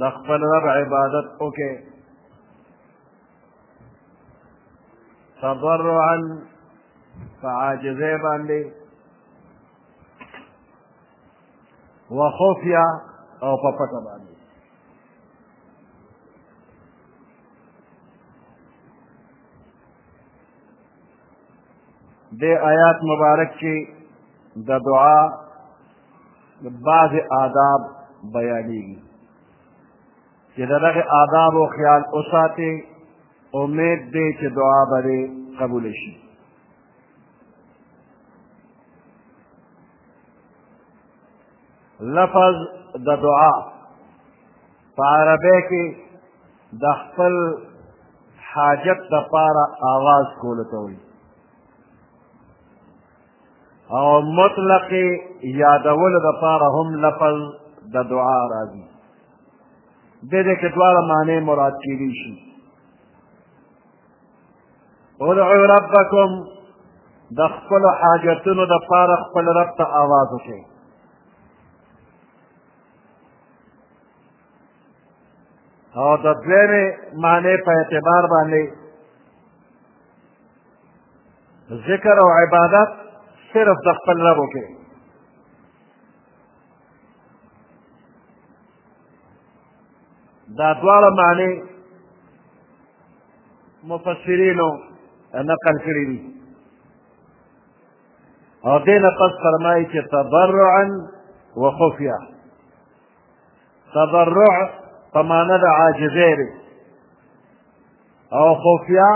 د خپل رب عبادت وکړي تضرعا په عاجزۍ باندې وخفیا او په پټه باندې دې آیات مبارک کې د دعا د بعضې آداب بیانېږي چې د دغه آدابو خیال وساتې امید دی چې دعا به دې قبوله شي لفظ د دعا په عربی کې د خپل حاجت دپاره آواز کولو ته وایي او مطلق یادولو دپاره هم لفظ د دعا راځي دې دې کې دواړه معنی مراد کېدی شي ادعو ربکم د خپلو حاجتونو دپاره خپل رب ته آواز وکړئ او د دویمې معنی په اعتبار باندې ذکر او عبادت صرف د خپل رب وکړي دا دواړه معنی مفسرینو نقل کړي دي او دې نه پس فرمایي چې تبرعا وخفیا تبرع په معنا د عاجزۍ او خفیا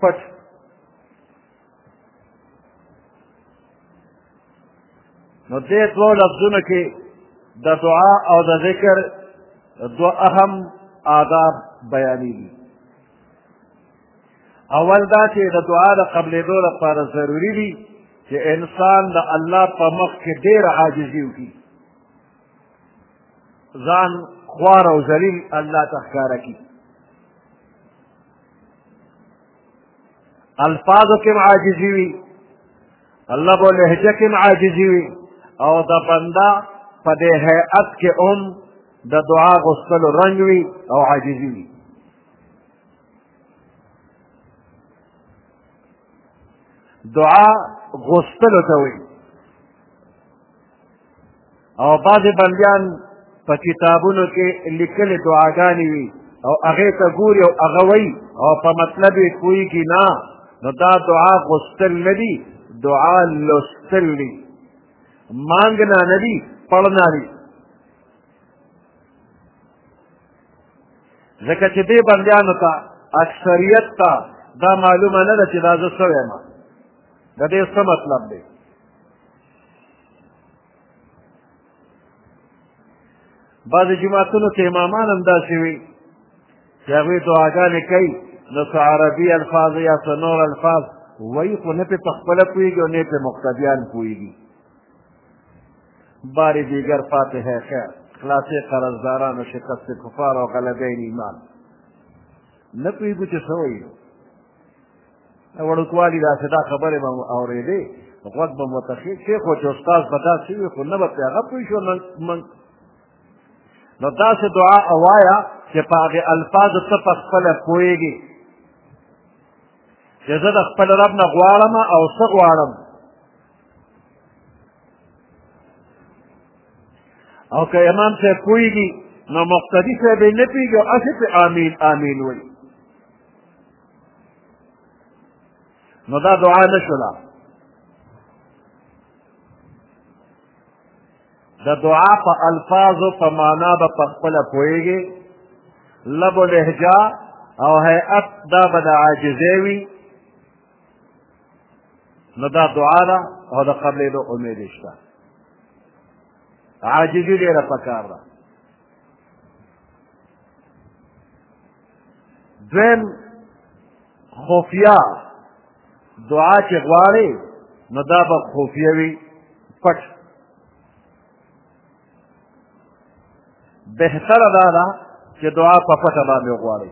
پټ نو دې دوه لفظونو کې د دعا او د ذکر دو اهم آداب بیانېږي اول دا چې د دعا د قبلېدو لپاره ضروري دي چې انسان د الله په مخ کې ډېر عاجزي وکړي ځان خوار او ذلیل الله ته ښکاره کړي الفاظو کې عاجزي وي الله به لهجه کې عاجزي وي او د بنده په دې هیئت کې هم د دعا غوښتلو رنګ وي او عاجزي وي دعا غوښتلو ته وي او بعضې بندیان په کتابونو کې لیکلې دعاګانې وي او هغې ته ګوري او هغه وایي او په مطلب یې پوهېږي نه نو دا دعا غوښتل نه دي دعا لوستل دي مانګنا نه دي پړنا دي ځکه چې دې بندیانو ته اکثریت ته دا معلومه نه ده چې دا زه څه وایم د دې څه مطلب دی بعضې جوماتونو کې امامان هم داسې وي چې هغوی دعاګانې کوي نو څه عربي الفاظ یا څه نور الفاظ وایي خو نه پرې په خپله پوهېږي او نه پرې مقتدیان پوهېږي بار دیگر فاتح خیر خلاص قرضداران و شکست کفار و غلبین ایمان نه پوهېږو چې څه وایي د وړوکوالي داسې دا خبرې به مو اورېدې غوږ به مو تخې چې خو چې استاد به داسې وي خو نه به پرې هغه پوه شو موږ نو داسې دعا اوایا چې په هغې الفاظو ته په خپله پوهېږي چې زه د خپل رب نه غواړم او څه غواړم او که امام صاحب پوهېږي نو مقتدي صاحب یې نه پوهېږي او هسې پرې امین امین وایي نو دا دعا نه شوله د دعا په الفاظو په معنا به په خپله پوهېږي لب و لهجه او هیئت دا به د عاجزې وي نو دا دعا ده او د قبلېدو امید شته عاجزي ډېره پکار ده دویم خفیه دعا چې غواړې نو دا به خفیه وي پټ بهتره دا ده چې دعا په پټه باندې وغواړي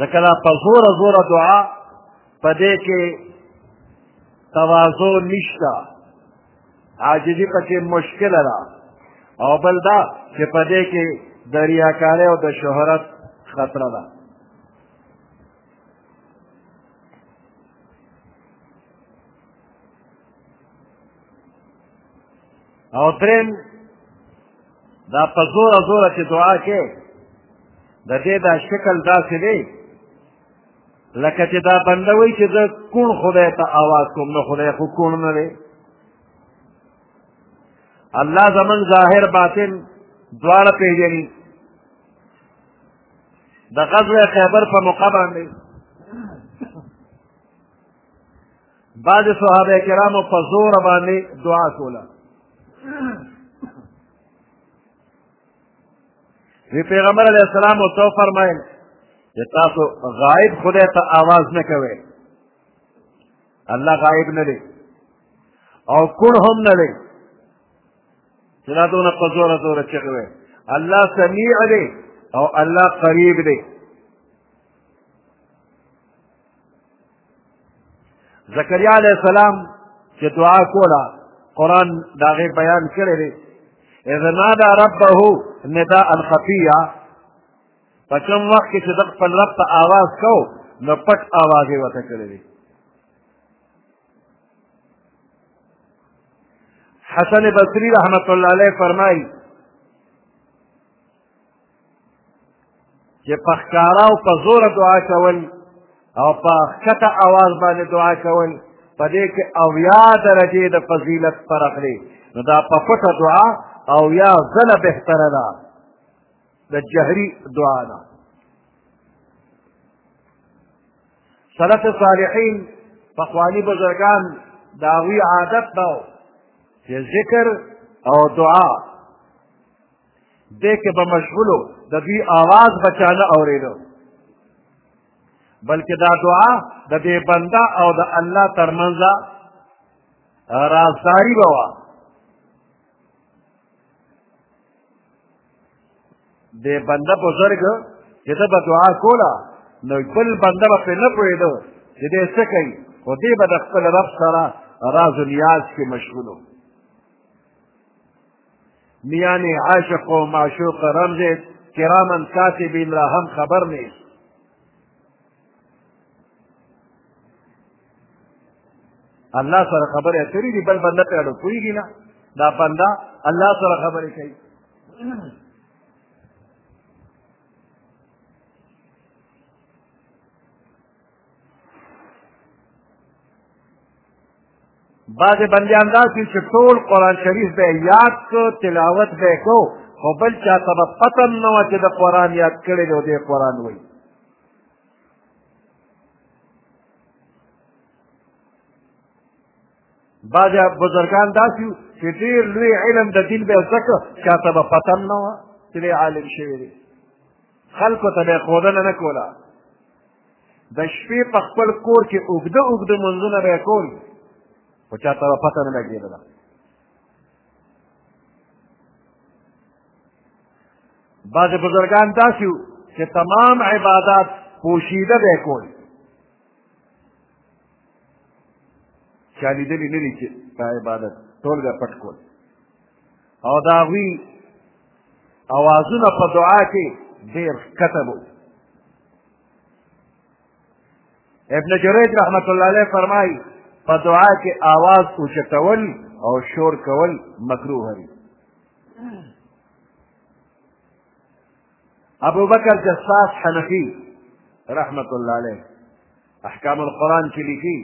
ځکه دا په زوره زوره دعا په دې کې تواضع نشته عاجزي پکې مشکله ده او بل دا چې په دې کې د ریاکارۍ او د شهرت خطره ده او دریم دا په زوره زوره چې دعا کې د دې دا شکل داسې دی لکه چې دا بنده وایي چې زه کوڼ خدای ته آواز کوم نو خدای خو کوڼ نه دی الله زمون ظاهر باطن دواړه پېژني د غزوه خیبر په موقع باندې بعض صحابه کرامو په زور باندې دعا کوله وی پیغمبر علیه السلام ورته وفرمایل چې تاسو غایب خدای ته آواز نه کوئ الله غایب نه دی او کوڼ هم نه دی چې دا دونه په زوره زوره چغې وی الله سمیع دی او الله قریب دی زکریا علیه السلام چې دعا کوله قرآن د هغې بیان کړی دی اذ نادا ربه نداء خفیه په کوم وخت کې چې د خپل رب ته آواز کو نو پټ آواز یې ورته کړی دی حسن بصری رحمت الله علیه فرمایي چې په ښکاره او په زوره دعا کول او په ښکته اواز باندې دعا کول په دې کې اویا درجې د فضیلت فرق دی نو دا په پټه دعا او یا زله بهتره ده د جهري دعا نه سلف صالحین پخوانی بزرگان د هغوی عادت به چې ذکر او دعا دې کې به مشغولو د دوی آواز به چا نه اورېدو بلکې دا دعا د دې بنده او د الله ترمنځ رازداري به وه د بنده بزرګ چې ده به دعا کوله نو بل بنده به پرې نه پوهېده چې دی څه کوي خو دی به د خپل رب سره راز و نیاز کې مشغول میان عاشق و معشوق رمز کراما کاتبین را هم خبر نیست الله سره خبرې اترې دي بل بنده پرې اړه پوهېږي نه دا بنده الله سره خبرې کوي بعض بندیان داسې چې ټول قرآن شریف به یاد کو تلاوت به کو خو بل چا ته به پته نه وه چې د قرآن یاد کړی دی او دی قرآن وایي بعض بزرگان داسې چې ډېر لوی علم د دین به زده کړه چا ته به پته نه وه چې دی عالم شوی دی خلکو ته به یې ښودنه نه کوله د شپې په خپل کور کې اوږده اوږده منځونه به یې کول خو چا ته به پته نه لګېدله بعضې بزرګان داسې وو چې تمام عبادات پوشیده به یې کول چا لیدلي نه دي چې دا عبادت ټول به پټ کول او د هغوی اوازونه په دعا کې ډېر ښکته به ابن جریج رحمت الله علیه فرمایي په دعا کې آواز اوچتول او شور کول مکروه دي ابو بکر جساس حنفی رحمت الله علیه احکام القرآن کې لیکي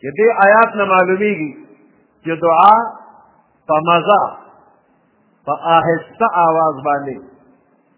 چې دې آیات نه معلومیږي چې دعا په مزه په آهسته آواز باندې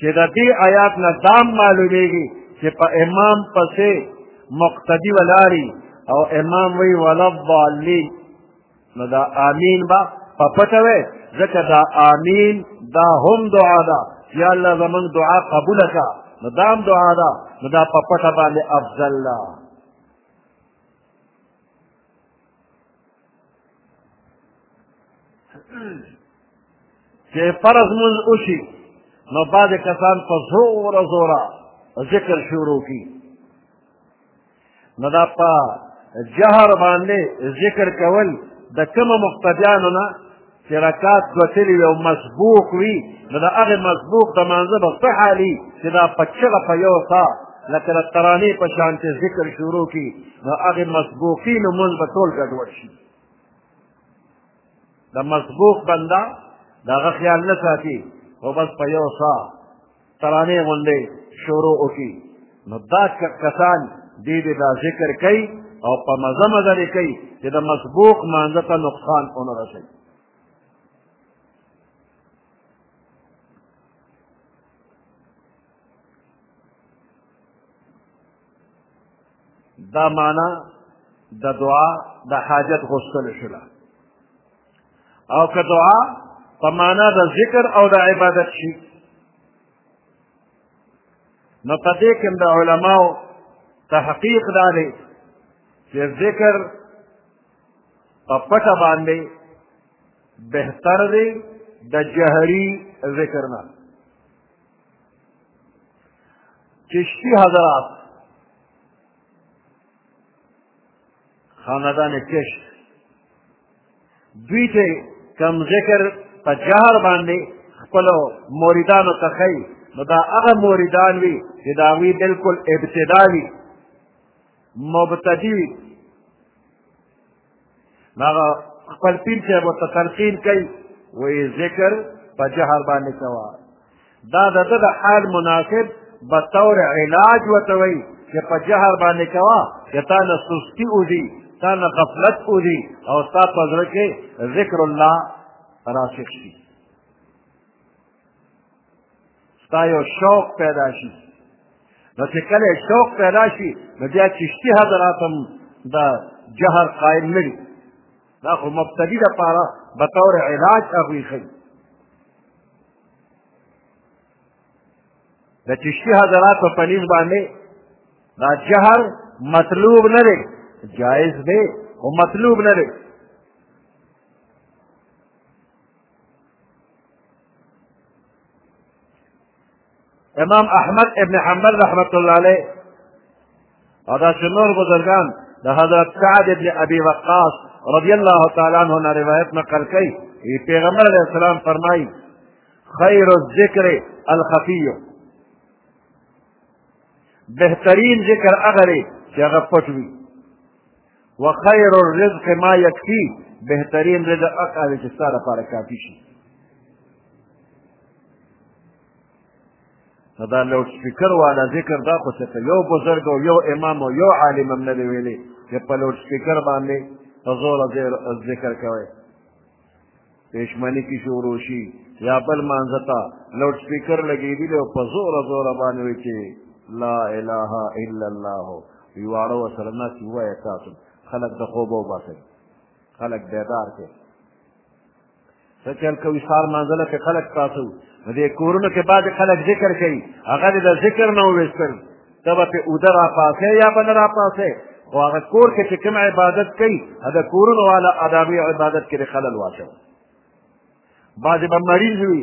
چې د دې آیات نه دام معلومیږي چې په امام پسې مقتدی ولاري او امام وی ولا الضالین نو دا آمین با په پټه وي ځکه دا آمین دا هم دعا ده یا الله زمونږ دعا قبول کړه نو دا هم دعا ده نو دا په پټه باندې افضل ده چې فرض مونږ وشي نو بعض کسان په زوره زوره ذکر شروع کی نو دا په جهر باندې ذکر کول د کوم مقتدیانو نه چې رکات دوه تلي یو مسبوق وي نو د هغې مسبوق د مانځه به څه حالي چې دا په چغه په یو سا لکه د ترانې په شان چې ذکر شروع کړي نو هغې مسبوقي لمونځ به ټول ګډوډ شي د مسبوق بنده د هغه خیال نه ساتي خو بس په یو سا ترانې غوندې شروع وکړي نو دا کسان دې دې دا ذکر کوي او په مزه مزه دې کوي چې د مسبوق مانځه ته نقصان ونه رسوي دا معنا د دعا د حاجت غوښتل شوله او که دعا په معنا د ذکر او د عبادت شي نو په دې کې د علماو تحقیق دا دی چې ذکر په پټه باندې بهتر دی د جهري ذکر نه چشتی حضرات خاندان کشت دوی ته کم ذکر په جهر باندې خپلو موریدانو ته ښیي نو دا هغه موریدان وي چې د هغوی بلکل ابتدا وي مبتدي وي نو هغه خپل پیر صاحب ورته تلقین کوي وایي ذکر په جهر باندې کوه دا د ده د حال مناسب به طور علاج ورته وایي چې په جهر باندې کوه چې تا نه سستي وځي تا نه غفلت وځي او ستا په زړه کې ذکر الله راسخ شي ستا یو شوق پیدا شي نو چې کله شوق پیدا شي نو بیا چشتي حضرات هم د جهر قائل نه دي دا خو مبتدي دپاره بطور علاج هغوی ښيي د چشتي حضراتو په نیز باندې دا جهر مطلوب نه دی جایز دی خو مطلوب نه دی امام احمد ابن حنبل رحمت الله علیه او داسې نور بزرګان د حضرت سعد ابن ابي وقاص رضی الله تعالی عنه نه روایت نقل کوي پیغمبر علیه السلام فرمایي خیر الذکر الخفی بهترین ذکر هغه دی چې هغه پټ وي وخیر الرزق ما یکفي بهترین رزق هغه دی چې ستا لپاره کافي شي نو دا لوډ سپیکر والا ذکر دا خو څه یو بزرګ او یو امام او یو عالم هم نه دی ویلی چې په لوډ سپیکر باندې په زور ذکر کوي پېشمني کې شروع شي یا بل مانځه ته لوډ سپیکر لګېدلی او په زوره زوره باندې وایي چې لا اله الا الله وي واړه ورسره ناست وي وایه تاسو خلک د خوبه وباسئ خلک بیدار کړئ څه چل کوي سار مانځله کې خلک تاسو نو دې کورونو کې بعضې خلک ذکر کوي هغه دې د ذکر نه وویستل ته به پې اوده راپاسې یا به نه راپاسې خو هغه کور کې چې کوم عبادت کوي د کورونو والا ادابي عبادت کې د خلل واچوي بعضې به مریض وي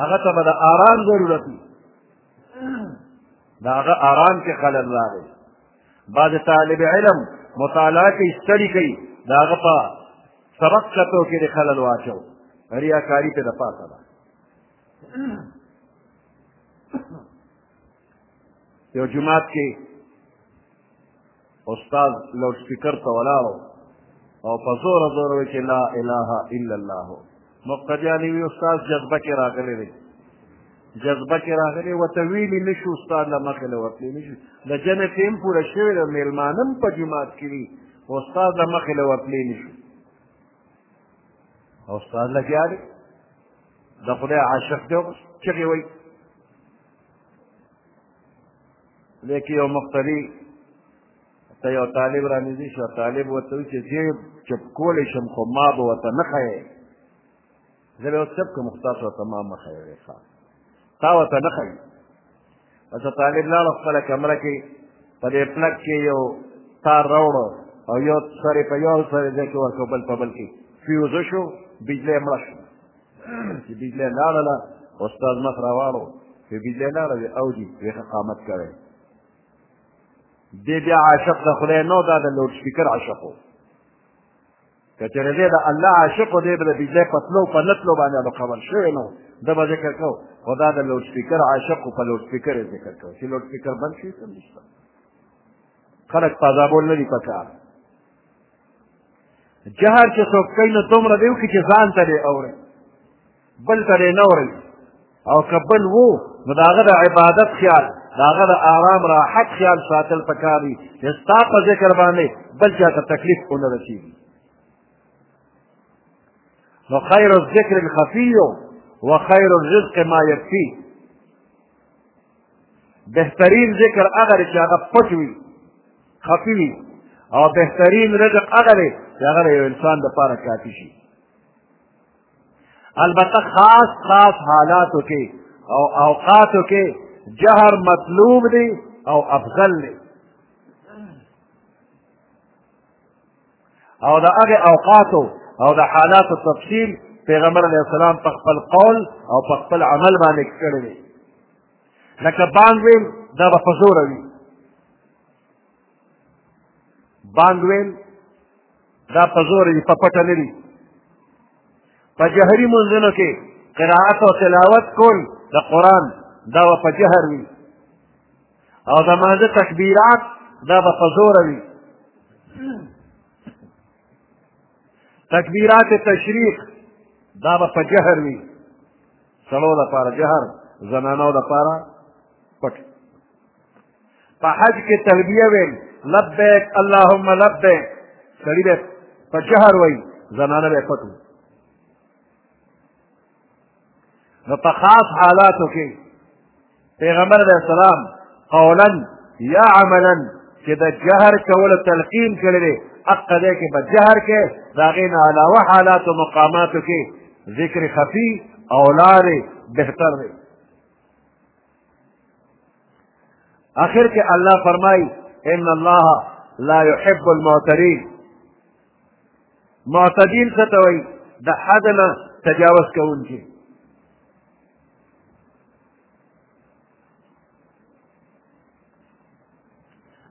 هغه ته به د آرام ضرورت وي د هغه آرام کې خلل راغی بعض طالب علم مطالعه کوي ستړي کوي د هغه په سبق کتو کې د خلل واچو ریاکاري ته د پاسه ده یو جماعت کې استاد لوډ سپیکر ته ولاړو او په زوره زوره وایي چې لا اله الا الله مقتدیان وی استاد جذبه کې راغلی دی جذبه کې راغلی ورته ویلي نه شو استاد له مخې له ورتلی نه شو د جنې ټیم پوره شوی د میلمانه هم په جومات کې وي استاد له مخې له ورتلی نه شو او استاد لګیا دی د خدای عاشق دی چغې وایي لیکي یو مقتدي ته یو طالب را نږدې شو طالب ورته وایي چې زه چپ کولی شم خو ما به ورته نه ښیې زه به اوس چپ کړم خو تاسو ورته ما مه ښیوې ښه تا ورته نه ښیي بس طالب لاړ خپله کمره کې په دې پلک کې یو تار راوړو او یو سر په یو سر ځای کې ورکړو بل په بل کې فیوز شو بجلی مړه شو چې بجلی لاړله استاد مخ راواړو چې بجلی لاړه وي او دي ویښه قامت کړی دې بیا عاشق د خدای نو دا د لوډ سپیکر عاشق و که چېرې دی د الله عاشق و دی به د بجلی په تلو په نه تلو باندې به خبر شوی نه و ده به ذکر کو خو دا د لوډ سپیکر عاشق و په لوډ سپیکر یې ذکر کو چې لوډ سپیکر بند شي څه نشته خلک پازابول نه دي په کار جهر چې څوک کوي نو دومره دی وکړي چې ځان ته دی اوري بل ته دی نه وري او که بل وو نو د هغه د عبادت خیال د هغه د آرام راحت خیال ساتل پکار دي چې ستا په ذکر باندې بل چا ته تکلیف ونه رسېږي نو خیر الذکر الخفی و خیر الرزق ما یکفی بهترین ذکر هغه دی چې هغه پټ وي خفي وي او بهترین رزق هغه دی چې هغه د یو انسان دپاره کافي شي البته خاص خاص حالاتو کې او اوقاتو کې جهر مطلوب دی او افضل دی او د هغه اوقاتو او د حالاتو تفصیل پیغمبر علیه السلام په خپل قول او په خپل عمل باندې کړی دی لکه بانګ ویل دا به په زوره وي بانګ ویل دا په زور دي په پټه نه دي په جهري منځونو کې قرائت او تلاوت کول د قرآن دا به په جهر وي او د مانځه تکبیرات دا به په زوره وي تکبیرات تشریق دا به په جهر وي سړو لپاره جهر زنانو لپاره پټ په حج کې تلبیه ویل لبیک اللهم لبیک سړي به په جهر وایي زنانه به پټو نو په خاص حالاتو کې پیغمبر علیه السلام قولا یا عملا چې د جهر کولو تلقین کړی دی حقه دی کې په جهر کې د هغې نه علاوه حالاتو مقاماتو کې ذکر خفي او لارې بهتر دی آخر کې الله فرمایي ان الله لا يحب المعتدين معتدين څه ته وایي د حد نه تجاوز کوونکي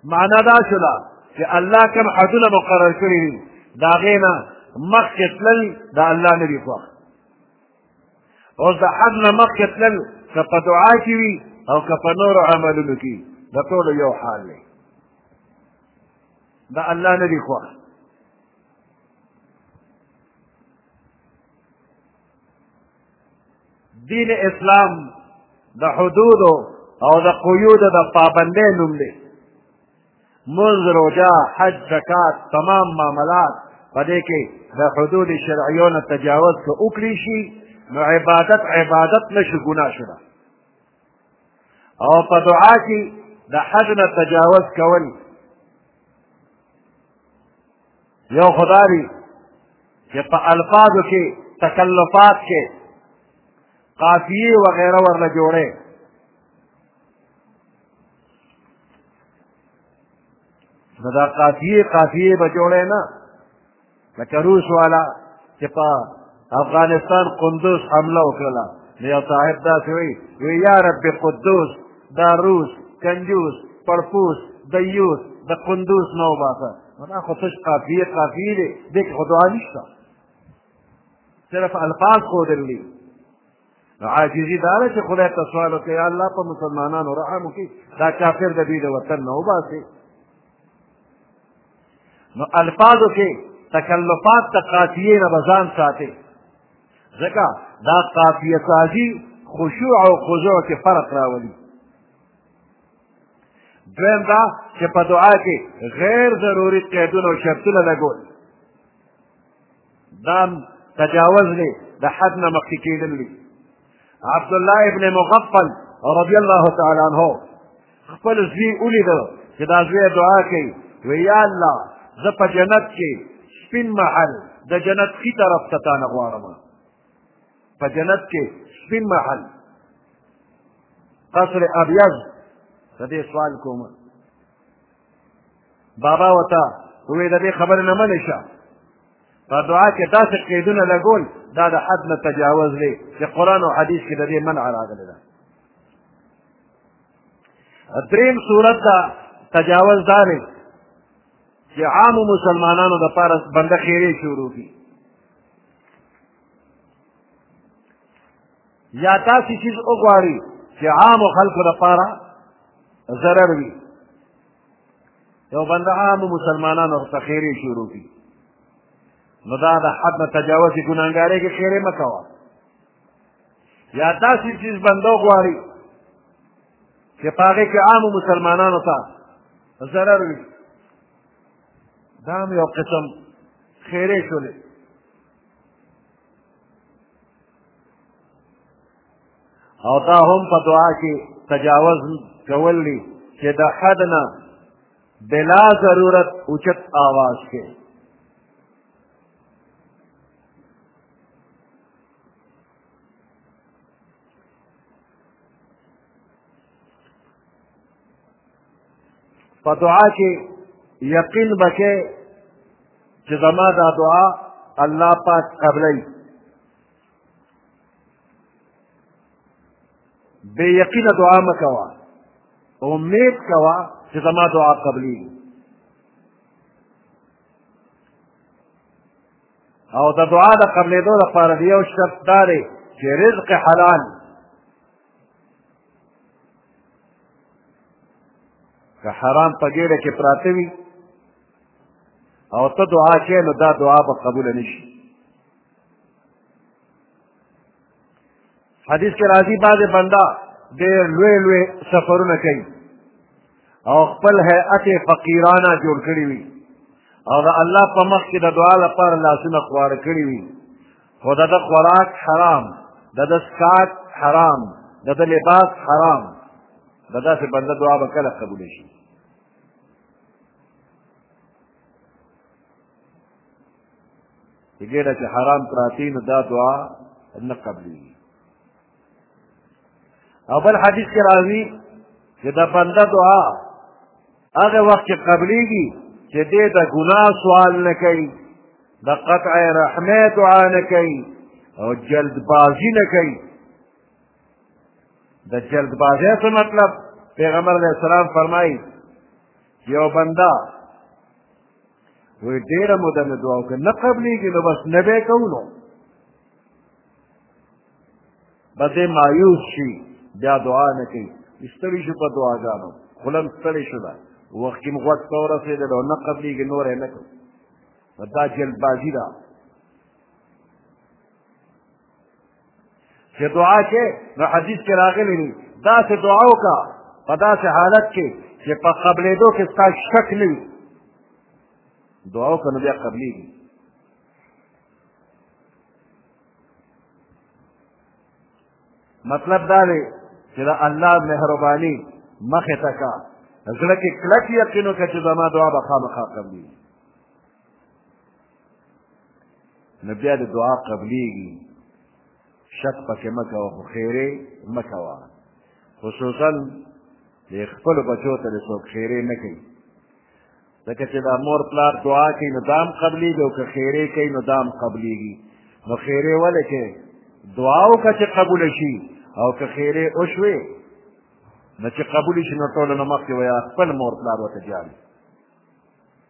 معنا دا شوله چې الله کوم حدونه مقرر کړي دي د هغې نه مخکې تلل د الله نه دي خوښ اوس د حد نه مخکې تلل که په دعا کې وي او که په نورو عملونو کې د ټولو یو حال دی دا الله نه دی خوښ دین اسلام د حدودو او د قیودو د پابندۍ نوم دی منځ روژه حج زکات تمام معاملات په دې کې د حدود شرعیو نه تجاوز که وکړي شي نو عبادت عبادت نه شي ګناه شي او په دعا کې د حد نه تجاوز کول یو خدای چې په الفاظو کې تکلفات کې قافیه وغیره ورله جوړې نو دا قافیه قافیه به جوړی نه لکه روس والا چې په افغانستان قندوز حمله وکړله نو یو صاحب داسې وایي وی یا رب قدوس دا روس کنجوس پړپوس دیوس د قندوس نه وباسه نو دا خو تش قافیه قافیه دی دې کې خو دعا نشته صرف الفاظ ښودل دي نو عاجزي دا ده چې خدای ته سوال وکړي یا الله په مسلمانانو رحم وکړي دا کافر د دوی د وطن نه وباسي نو الفاظو کې تکلفات ته قافیې نه به ځان ساتي ځکه دا قافیه سازي خشوع او خضوع کې فرق راولي دویم دا چې په دعا کې غیر ضروري قیدونه او شرطونه لګول دا تجاوز دی د حد نه مخکې کېدل دي عبدالله ابن مغفل رضی الله تعالی عنه خپل زوی ولیده چې دا زوی دعا کوي وی یا الله زه په جنت کې سپین محل د جنت ښي طرف ته تانه غواړم په جنت کې سپین محل قصر ابیض د دې سوال کوم بابا وتا وې د دې خبر نه منې شه په دعا کې داسې قیدونه لګول دا د حد نه تجاوز دی چې قرآن او حدیث کې د دې منع راغلی ده دریم صورت دا تجاوز دا دی چې عامو مسلمانانو د پاره بنده خیرې شروع کی یا تاسې چیز وغواړي چې عامو خلکو لپاره ضرر وي یو بنده عامو مسلمانانو ورته خیرې شروع کړي نو دا د حد نه تجاوز دي ګناهګارۍ کې خیرې مه کوه یا داسې څیز بنده وغواړي چې په هغې کې عامو مسلمانانو ته ضرر وي دا هم یو قسم خیرې شولې او دا هم په دعا کې تجاوز کول دي چې د حد نه بلا ضرورت اوچت آواز کې په دعا کې یقین بکې چې زما دا دعا الله پاک قبلوي بې یقینه دعا مه کوه امید کوه چې زما دعا قبلېږي او د دعا د قبلېدو لپاره د یو شرط دا دی چې رزق حلال که حرام په ګېډه کې پراته وي او ته دعا کې نو دا دعا به قبول نشي حدیث کې راځي بعضې بنده ډېر لوی لوی سفرونه کوي او خپل هیئت فقیرانه جوړ کړي وي او د الله په مخ کې د دعا لپاره لاسونه خواړه کړي وي خو د ده خوراک حرام د ده سکات حرام د ده لباس حرام د داسې بنده دعا به کله قبوله شي چې ګېډه چې حرام پراتې نو دا دعا نه قبلېږي او بل حدیث کې راځي چې د بنده دعا هغه وخت کې قبلېږي چې دې د ګناه سوال نه کوي د قطع رحمه دعا نه کوي او جلد بازی نه کوي د جلد بازی څه مطلب پیغمبر علیه السلام فرمایي یو بنده وی ډیره موده مې دعا وکړه نه قبلیږي نو بس نه به کوو نو به دې مایوس شي بیا دعا نه کوي ستړي شو په دعاګانو خوله هم ستړې شوله وخت کې مو غوږ ته ورسېدل او نه قبلېږي نور یې نه کړو دا جلدبازي ده چې دعا کې نو حدیث کې راغلی دی داسې دعا وکړه په داسې حالت کې چې په قبلېدو کې ستا شک نه وي دعا وکړه نو بیا قبلېږي مطلب دا دی چې د الله مهرباني مخې ته کا زړه کې کلک یقین وکړه چې زما دعا به خامخا قبلېږي نو بیا د دعا قبلیږي شک پکې مه کوه خو خیرې مه کوه خصوصا د خپلو بچو ته د څوک خیرې نه کوي ځکه چې دا مور پلار دعا کوي نو دام قبلیږي او که خیرې کوي نو دام قبلیږي نو خیرې ولې کې دعا وکړه چې قبول شي او که خیرې وشوې نو چې قبول شي نو ټولو نه مخکې وایه خپل مور پلار ورته جاري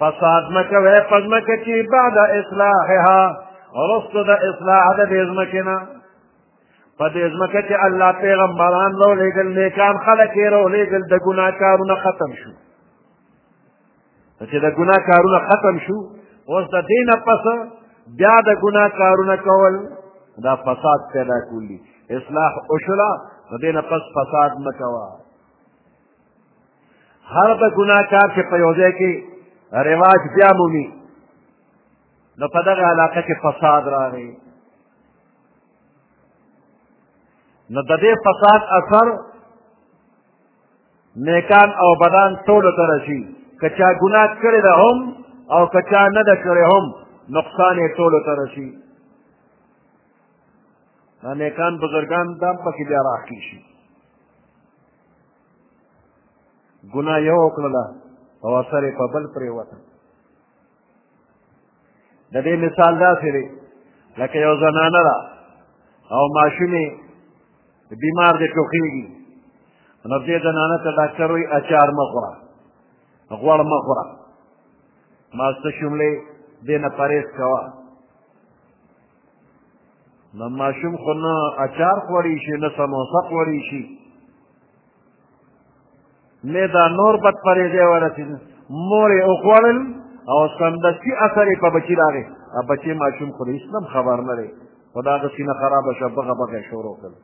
فساد مکوي په ځمکه کې بعد اصلاحها وروسته د اصلاح د دې ځمکې نه په دې ځمکه چې الله پیغمبران راولېږل نیکان خلک یې راولېږل د ګناه کارونه ختم شو چې د ګناه کارونه ختم شو اوس د دې نه پس بیا د ګناه کارونه کول دا فساد پیدا کولی اصلاح وشوله د دې نه پس فساد مه کوه هر د ګناه کار چې په یو ځای کې رواج بیا مومي نو په دغه علاقه کې فساد راغی نو د دې فساد اثر نیکان او بدان ټولو ته رسي که چا ګناه کړې ده هم او که چا نه ده کړې هم نقصان یې ټولو ته رسي دا نیکان بزرګان دا هم پکې بیا راخي شي ګناه یو وکړله او اثر یې په بل پرېوته د دې مثال داسې دی لکه یو زنانه ده او ماشوم یې بیمار دی ټوخېږي نو دې زنانه ته ډاکټر وایي اچار مه خوره غوړ مه خوره ماسته شملې دې نه پرهېز کوه نو ماشوم خو نه اچار خوړی شي نه سموسه خوړی شي نه دا نور بد پرېږدی ورسېد مور یې وخوړل او سمدستي اثر یې په بچي راغی بچی ماشوم خو د اسلام خبر نه دی خو د هغه سینه خرابه شوه بغه بغه یې شروع کړل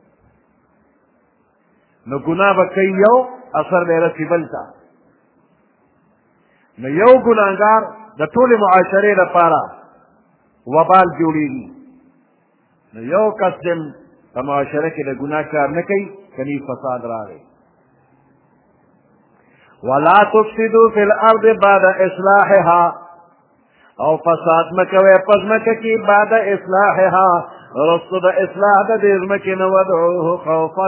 نو ګناه به کوي یو اثر به یې رسي بل ته نو یو ګناهګار د ټولې معاشرې لپاره وبال جوړېږي نو یو کس چې په معاشره کې د ګناه کار نه کوي کني فساد راغی ولا تفسدو فی الارض بعد اصلاحها او فساد مکوي پس مکه کې بعد اصلاحها رسو د اصلاح د دې ځمکې نه ودعوه خوفا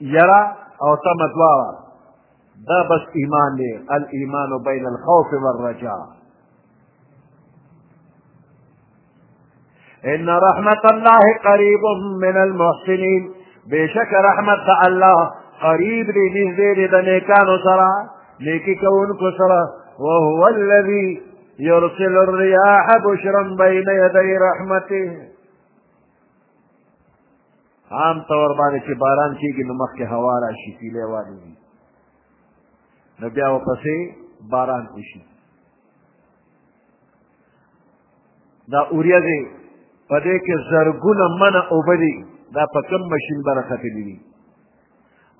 یرا او تمه دواړه دا بس ایمان دی الايمان بین الخوف والرجاء ان رحمت الله قریب من المحسنین بشک رحمت الله قریب دی نږدې دی د نیکانو سره نیکی کوونکو سره وهو الذي يرسل الرياح بشرا بين يدي رحمته عام طور باندې چې باران کېږي نو مخکې هوا راشي پیلی والېږي نو بیا ورپسې باران وشي دا اوریځې په دې کې زرګونه منه اوبه دي دا په کوم ماشین به راختلي دي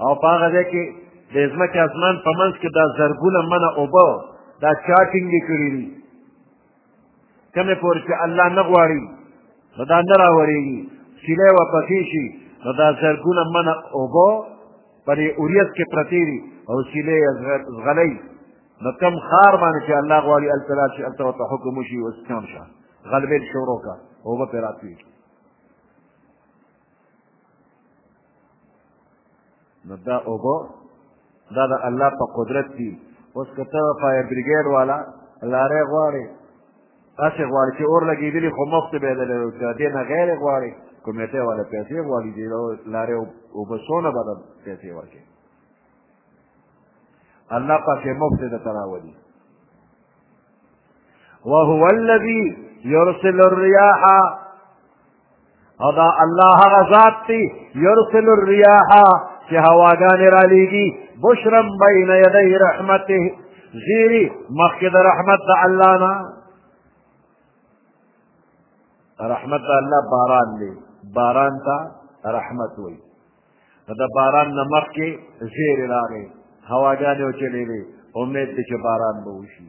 او په هغه ځای کې د ځمکې اسمان په منځ کې دا زرګونه منه اوبه دا چا ټینګې کړي دي کومې پورې چې الله نه غواړي نو دا نه راورېږي سیلی و پسې شي نو دا زرګونه منه اوبه په دې اوریت کې پرتې دي او سیلی یې ځغلوي نو کوم ښار باندې چې الله غواړي هلته لاړ شي هلته ورته حکم وشي وسکان شه غلبېل شروع کړه اوبه پرې راتوي نو دا اوبه دا د الله په قدرت دي اوس که ته فایر بریګیډ والا لارې غواړې هسې غواړې چې اور لګېدلي خو مفت به د دې نه غیر غواړې کمیټې والا پیسې غواړي دې لارې اوبه څونه به د پیسې ورکړي الله پاک یې مفت درته راولي وهو الذي يرسل الرياح او دا الله هغه ذات دی یرسل الرياح چې هواګانې رالیږي بشرا بین یدی رحمته زیری مخکې د رحمت د الله نه رحمت د الله باران دی باران ته رحمت وایي د باران نه مخکې زیری راغی هواګانې وچلېدې امید دی چې باران به وشي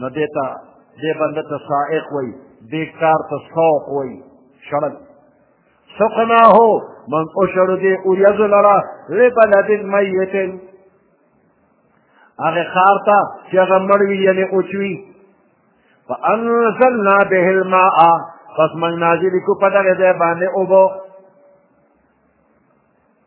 نو دې ته دې بنده ته سائق وایي دې کار ته سوق وایي شړل سقناه من اشړو دې اوریځو لره لبلد میت هغه ښار ته چې هغه مړ وي یعنې اوچ وي فانزلنا به الماء پس موږ نازل کړو په دغه ځای باندې اوبه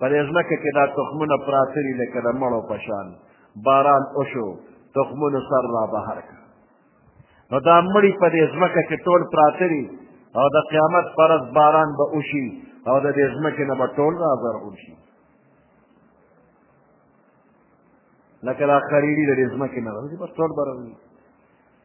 په دې ځمکه کې دا تخمونه پراته دي لکه د مړو په شان باران وشو تخمونو سر را بهر کړه نو دا مړي په دې ځمکه کې ټول پراته دي او د قیامت په ورځ باران به وشي او د دې ځمکې نه به ټول را زرغون شي لکه دا خریدي د دې ځمکې نه راځي بس ټول به راځي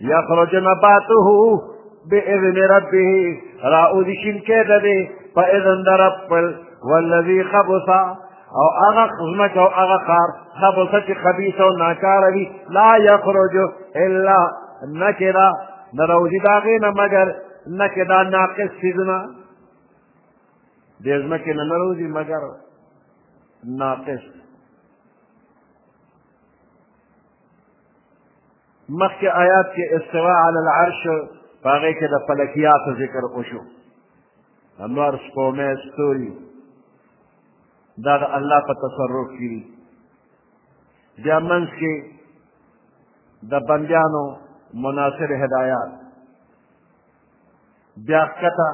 یخرج نباته بإذن ربه راؤد شین کېده دی په اذن د رب خپل والذي خبث او هغه خزمک او هغه خار خبث چې خبیث او ناکاره وي لا یخرج الا نکدا نه راوځي د هغې نه مګر نکدا ناقص څیزونه د ځمکې نه نه راوځي مګر ناقص مخکې آیات کې استوا علی العرش په هغې کې د فلکیاتو ذکر وشو لمر سپومې ستوري دا د الله په تصرف کې دي بیا منځ کې د بندیانو مناسب هدایات بیا ښکته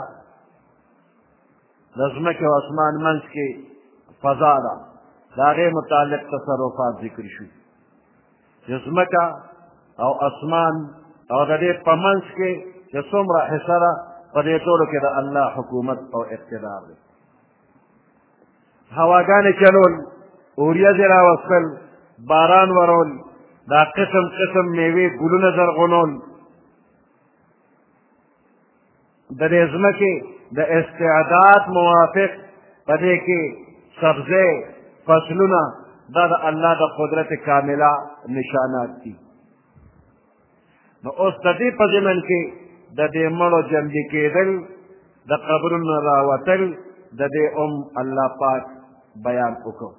د ځمکې او اسمان منځ کې فضا ده د هغې متعلق تصرفات ذکر شو چې ځمکه او اسمان او د دې په منځ کې چې څومره حصه ده په دې ټولو کې د الله حکومت او اقتدار دی هواګانې چلول اوریځې راوستل باران ورول دا قسم قسم میوې ګلونه زرغونول د دې ځمکې د استعداد موافق په دې کې سبزه فصلونه دا د الله د قدرت کامله نشانات دي نو اوس د دې په ضمن کې د دې مړو ژوندي کېدل د قبرونو راوتل د دې هم الله پاک بیان وکړو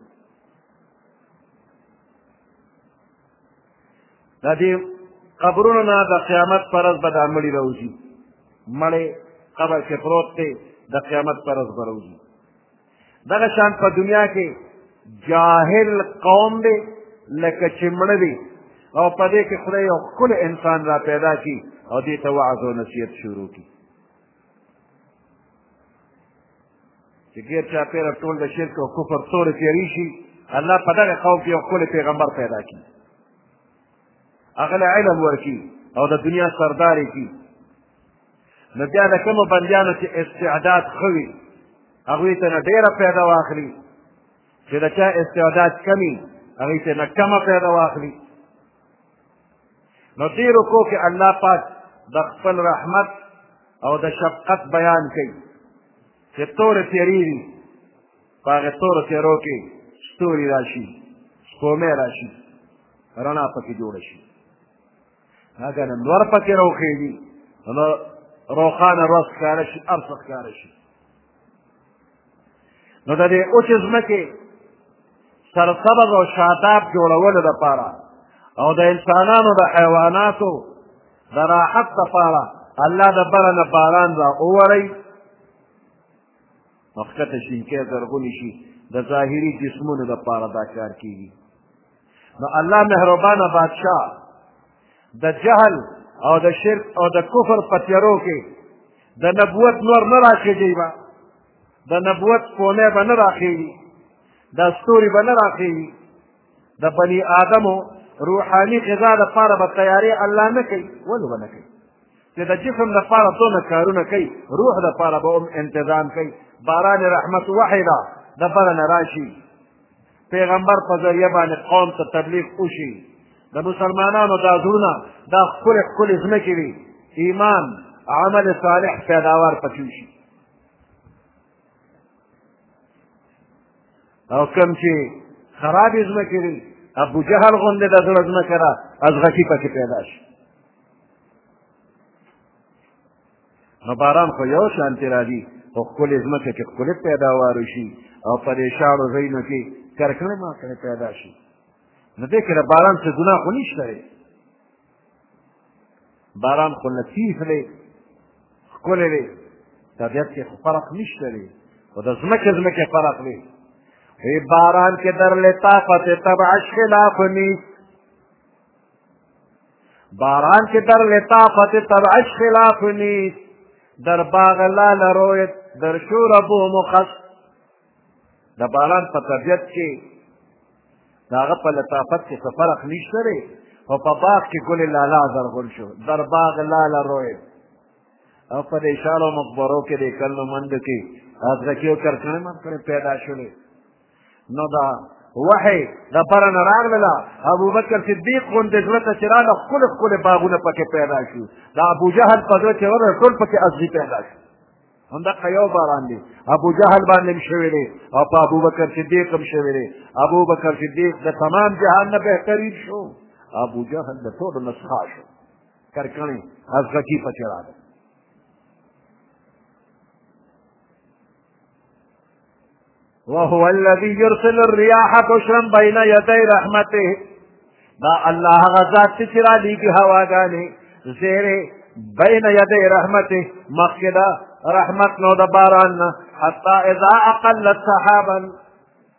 د دې قبرونو نه د قیامت پر ورځ به دا مړي راوځي مړی قبر کې پروت دی د قیامت پر ورځ به راوځي دغه شان په دنیا کې جاهل قوم دی لکه چې مړه دی او په دې کې خدای یو ښکلی انسان را پیدا کړي او دې ته وعظ او نصیحت شروع کړي چې ګیر چاپېره ټول د شرک او کفر تورې تېرې شي الله په دغه قوم کې یو ښکلی پیغمبر پیدا کړي هغه له علم ورکړي او د دنیا سردار یې کړي نو بیا د کومو بندیانو چې استعداد ښه وي هغوی ته نه ډېره پیدا واخلي چې د چا استعداد کمی هغوی ته نه کمه پیدا واخلي نو دې رکو کې الله پاک د خپل رحمت او د شفقت بیان کوي چې تورې تیرې دي په هغې تورو تیرو کې ستوري راشي سپومې راشي رڼا پکې جوړه شي هغه نور پکې روخېږي نو روښانه ورځ ښکاره شي هر څه ښکاره شي نو د دې اوچې ځمکې سرسبز او شاداب جوړولو لپاره او د انسانانو د حیواناتو د راحت لپاره الله د بره نه باران را ووروي نو ښکته شینکې زرغونې شي د ظاهري جسمونو لپاره دا کار کېږي نو الله مهربانه بادشاه د جهل او د شرک او د کفر په تیارو کې د نبوت نور نه راخېږي به د نبوت سپومې به نه راخېږي د ستوري به نه راخېږي د بني آدمو روحاني غذا لپاره به تیاری الله نه کوي ولې به نه کوي چې د جسم لپاره څونه کارونه کوي روح لپاره به هم انتظام کوي باران رحمت وحی ده د بره نه راشي پیغمبر په ذریعه باندې قوم ته تبلیغ وشي د مسلمانانو دا زړونه دا ښکلې ښکلې ځمکې وي ایمان عمل صالح پیداوار پکې وشي او کوم چې خرابې ځمکې وي ابو جهل غوندې د زړه ځمکه ده ازغکي پکې پیدا شي نو باران خو یو شانتې راځي خو ښکلې ځمکه کې ښکلې پیداوار شي او په دې شاړو ځایونو کې کرکړې ماکړې پیدا شي نو دې کې د باران څه ګناه خو نشته دی باران خو لطیف دی ښکلی دی طبیعت کې خو فرق نشته دی خو د ځمکې ځمکې فرق دی وی باران کې در لطافت طبعش خلاف نیست باران کې در لطافت تبعش خلاف نیست در باغ لا لرویت در شور ابو مخص د باران په طبیعت کې د هغه په لطافت کې څه فرق نشته دی خو په باغ کې ګلې لالا زرغون شو در باغ لالا روی او په دې شالو مقبرو کې د کلو مند کې حضرت یو کرکړې مات کړې پیدا شولې نو دا وحی د پره نه راغلله ابوبکر صدیق غوندې زړه ته چې راغله ښکلې ښکلې باغونه پکې پیدا شو د ابوجهل په زړه چې ورغله ټول پکې ازغي پیدا شو همدغه یو باران دی ابو جهل باندې هم شوی دی او په ابوبکر صدیق هم شوی دی ابوبکر صدیق د تمام جهان نه بهترین شو ابو جهل د ټولو نه څښا شو کرکڼې ازغکي پکې راغله وهو الذي يرسل الرياح بشرا بين يدي رحمته دا الله غزات تشرا ليكي هوا غاني زير بين يدي رحمته مخدا رحمت نو دا باران حتى اذا اقلت سحابا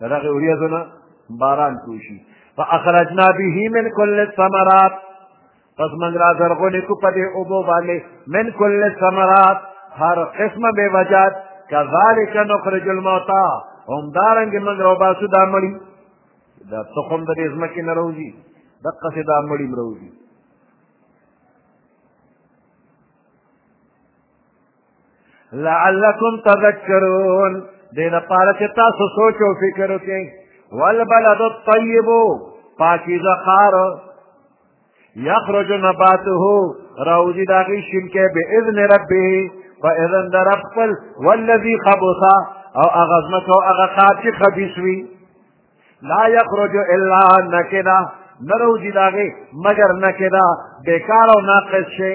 د دغې وریځو نه باران کوشي فاخرجنا به من کل الثمرات پس موږ را زرغونې کړو په دې اوبو باندې من کل الثمرات هر قسمه بې وجات کذالک نخرج الموتا همدارنګې موږ راوباسو دا مړي دا تخم د دې ځمکې نه راوځي دقسې دا مړي هم راوځي لعلکم تذکرون دې لپاره چې تاسو سوچ او فکر وکړئ والبلد الطیب پاکیزه ښار یخرج نباته راوځي د هغې شینکی بإذن ربه په اذن د رب خپل والذي خبث او هغه ځمکه او هغه ښار چې خبیث وي لا یخرج الا نکدا نه راوځي د هغې مګر نکدا بېکار او ناقص شي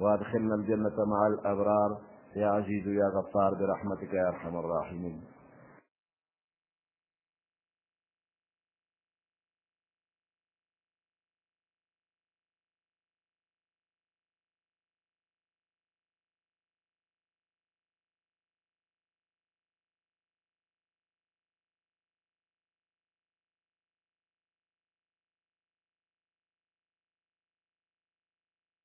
وادخلنا الجنة مع الأبرار يا عزيز يا غفار برحمتك يا أرحم الراحمين